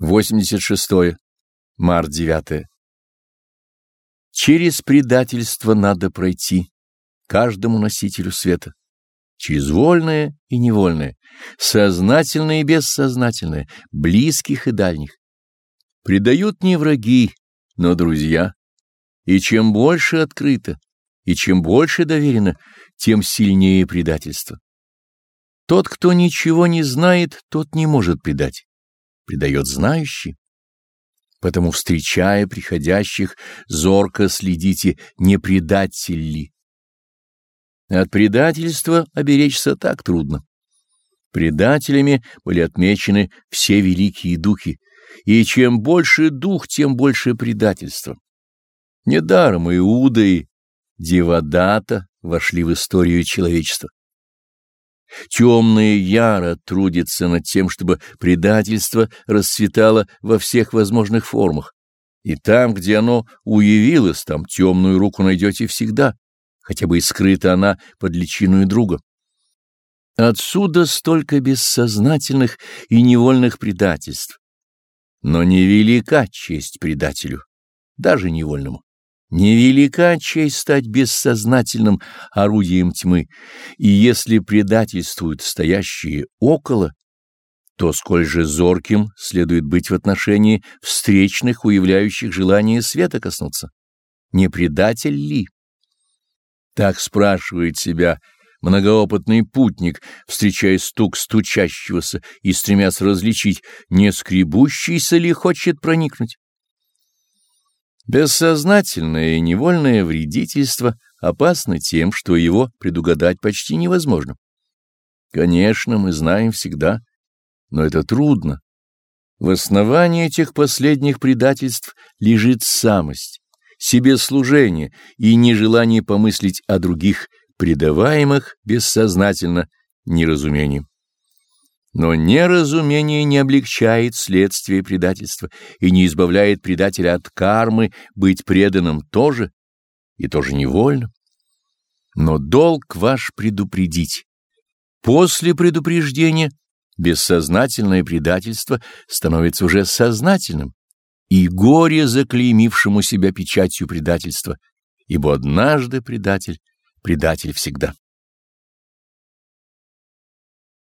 86. Март 9. Через предательство надо пройти каждому носителю света. Через вольное и невольное, сознательное и бессознательное, близких и дальних. Предают не враги, но друзья. И чем больше открыто, и чем больше доверено, тем сильнее предательство. Тот, кто ничего не знает, тот не может предать предает знающий. Потому, встречая приходящих, зорко следите, не предатель ли. От предательства оберечься так трудно. Предателями были отмечены все великие духи, и чем больше дух, тем больше предательства. Недаром Иуда и Девадата вошли в историю человечества. Темное яро трудится над тем, чтобы предательство расцветало во всех возможных формах. И там, где оно уявилось, там темную руку найдете всегда, хотя бы и скрыта она под личиной друга. Отсюда столько бессознательных и невольных предательств. Но невелика честь предателю, даже невольному. Невелика честь стать бессознательным орудием тьмы, и если предательствуют стоящие около, то сколь же зорким следует быть в отношении встречных, уявляющих желание света коснуться. Не предатель ли? Так спрашивает себя многоопытный путник, встречая стук стучащегося и стремясь различить, не скребущийся ли хочет проникнуть. Бессознательное и невольное вредительство опасно тем, что его предугадать почти невозможно. Конечно, мы знаем всегда, но это трудно. В основании этих последних предательств лежит самость, себеслужение и нежелание помыслить о других, предаваемых бессознательно неразумением. Но неразумение не облегчает следствие предательства и не избавляет предателя от кармы быть преданным тоже, и тоже невольно. Но долг ваш предупредить. После предупреждения бессознательное предательство становится уже сознательным, и горе заклеймившему себя печатью предательства, ибо однажды предатель, предатель всегда.